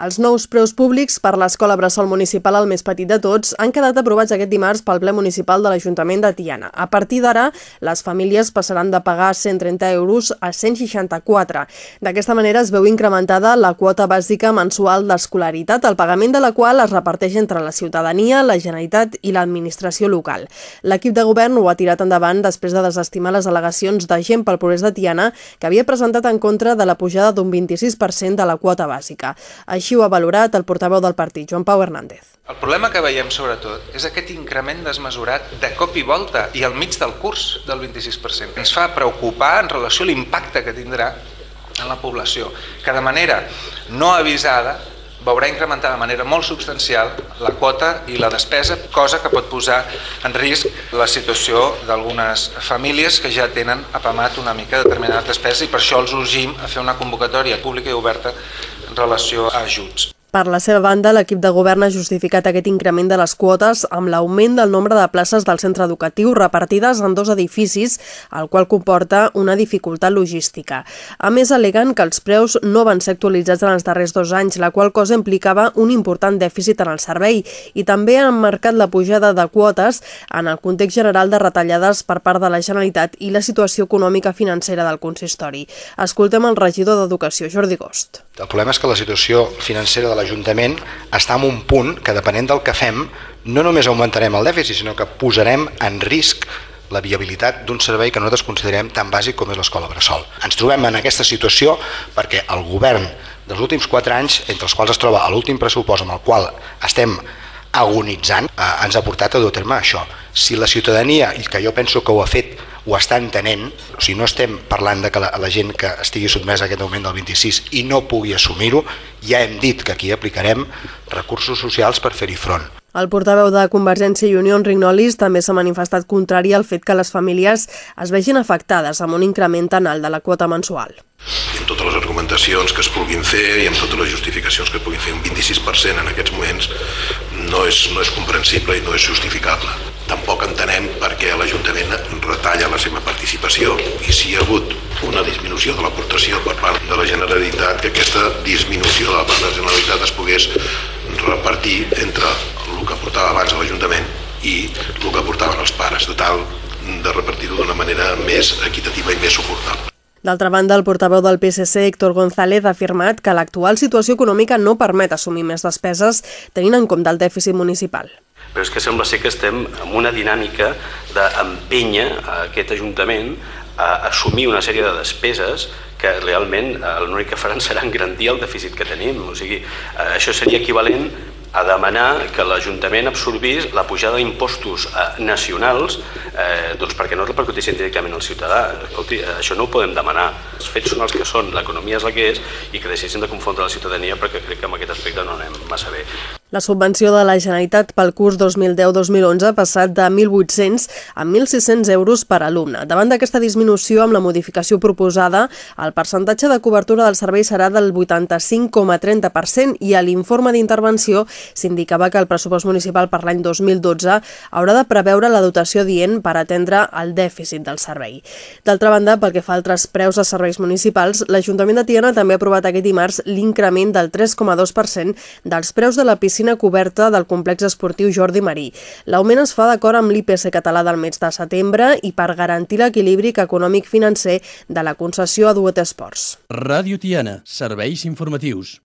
Els nous preus públics per l'escola Bressol Municipal, el més petit de tots, han quedat aprovats aquest dimarts pel ple municipal de l'Ajuntament de Tiana. A partir d'ara, les famílies passaran de pagar 130 euros a 164. D'aquesta manera es veu incrementada la quota bàsica mensual d'escolaritat, el pagament de la qual es reparteix entre la ciutadania, la Generalitat i l'administració local. L'equip de govern ho ha tirat endavant després de desestimar les al·legacions de gent pel progrés de Tiana que havia presentat en contra de la pujada d'un 26% de la quota bàsica. Així ho ha valorat el portaveu del partit, Joan Pau Hernández. El problema que veiem sobretot és aquest increment desmesurat de cop i volta i al mig del curs del 26%. Ens fa preocupar en relació a l'impacte que tindrà en la població, que de manera no avisada veurà incrementar de manera molt substancial la quota i la despesa, cosa que pot posar en risc la situació d'algunes famílies que ja tenen apamat una mica determinades despeses i per això els urgim a fer una convocatòria pública i oberta relació a ajuts. Per la seva banda, l'equip de govern ha justificat aquest increment de les quotes amb l'augment del nombre de places del centre educatiu repartides en dos edificis, el qual comporta una dificultat logística. A més, aleguen que els preus no van ser actualitzats en els darrers dos anys, la qual cosa implicava un important dèficit en el servei i també han marcat la pujada de quotes en el context general de retallades per part de la Generalitat i la situació econòmica financera del consistori. Escoltem el regidor d'Educació, Jordi Gost. El problema és que la situació financera de l'Ajuntament està en un punt que depenent del que fem no només augmentarem el dèficit, sinó que posarem en risc la viabilitat d'un servei que nosaltres considerem tan bàsic com és l'escola Bressol. Ens trobem en aquesta situació perquè el govern dels últims quatre anys, entre els quals es troba l'últim pressupost amb el qual estem agonitzant, eh, ens ha portat a dur a terme això. Si la ciutadania, i que jo penso que ho ha fet ho està entenent, o sigui, no estem parlant de que la, la gent que estigui sotmesa a aquest augment del 26 i no pugui assumir-ho, ja hem dit que aquí aplicarem recursos socials per fer-hi front. El portaveu de Convergència i Unió, Enric Nolis, també s'ha manifestat contrari al fet que les famílies es vegin afectades amb un increment tan alt de la quota mensual. I amb totes les argumentacions que es puguin fer i amb totes les justificacions que es puguin fer, un 26% en aquests moments no és, no és comprensible i no és justificable. Tampoc entenem per què l'Ajuntament retalla la seva participació i si hi ha hagut una disminució de l'aportació per part de la Generalitat, que aquesta disminució de la part de la Generalitat es pogués repartir entre el que portava abans l'Ajuntament i el que portaven els pares, de tal de repartir-ho d'una manera més equitativa i més suportable. D'altra banda, el portaveu del PSC, Héctor González, ha afirmat que l'actual situació econòmica no permet assumir més despeses tenint en compte el dèficit municipal però és que sembla ser que estem en una dinàmica d'empènyer a aquest Ajuntament a assumir una sèrie de despeses que realment eh, l'únic que faran serà engrandir el dèficit que tenim. O sigui, eh, això seria equivalent a demanar que l'Ajuntament absorbís la pujada d'impostos eh, nacionals eh, doncs perquè no repercutissin directament al ciutadà. Escolti, això no ho podem demanar. Els fets són els que són, l'economia és la que és i que deixéssim de confondre la ciutadania perquè crec que en aquest aspecte no anem massa bé. La subvenció de la Generalitat pel curs 2010-2011 ha passat de 1.800 a 1.600 euros per alumne. Davant d'aquesta disminució, amb la modificació proposada, el percentatge de cobertura del servei serà del 85,30% i a l'informe d'intervenció s'indicava que el pressupost municipal per l'any 2012 haurà de preveure la dotació dient per atendre el dèficit del servei. D'altra banda, pel que fa a altres preus de serveis municipals, l'Ajuntament de Tiana també ha aprovat aquest dimarts l'increment del 3,2% dels preus de la piscina piscina coberta del complex esportiu Jordi Marí. L'augment es fa d'acord amb l'IPC català del mes de setembre i per garantir l'equilibri econòmic financer de la concessió a Duet Esports. Ràdio Tiana, serveis informatius.